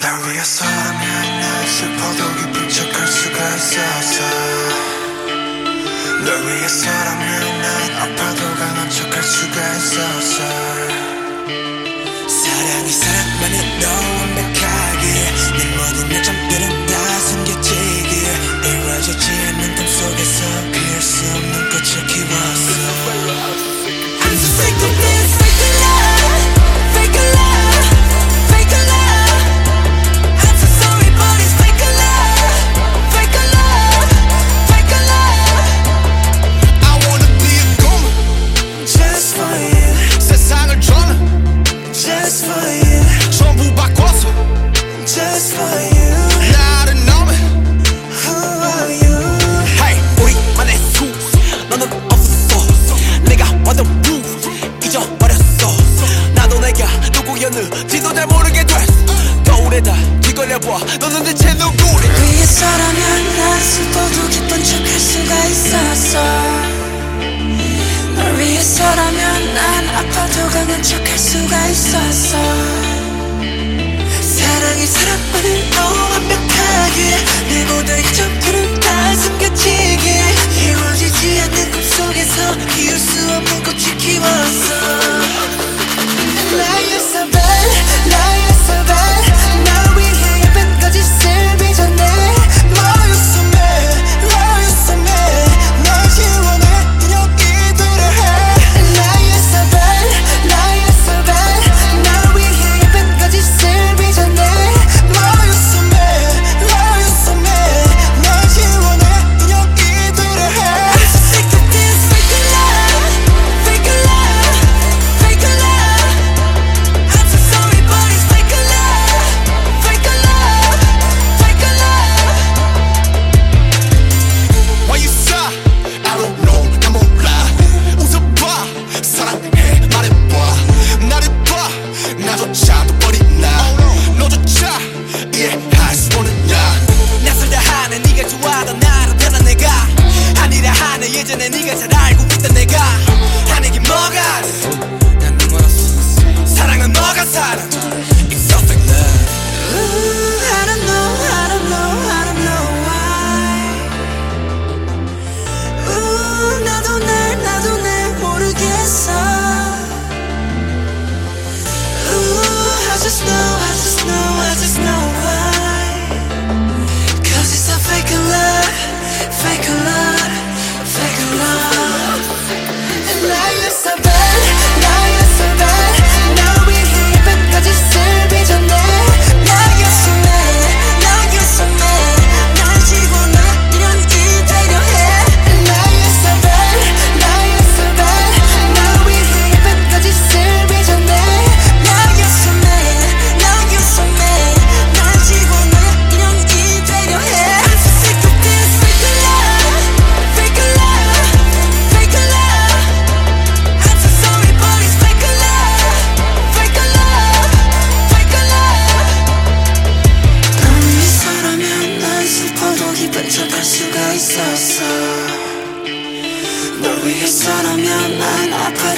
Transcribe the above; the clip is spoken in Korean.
날 위해서라면 난 슬퍼도 기쁜 척할 수가 있어서. 널 위해서라면 just for you. 나를 넘어. Who are you? Hey, 우리만의 수. 너는 없었어. 내가 완전 blue 잊어버렸어. 나도 내가 누구였는지도 잘 모르게 됐어. 거울에다 뒤걸려봐. 너는 대체 누구래? 위에 사람면 난 수도도 깊은 척할 수가 있었어. 널 위해서라면 난 아파도 강한 척할 수가 있었어. 세상이 사랑만을 더 완벽하게 내 모든 이점들은 다 숨겨지게 이루어지지 않는 꿈속에서 이을 수 없는 꽃이 키웠어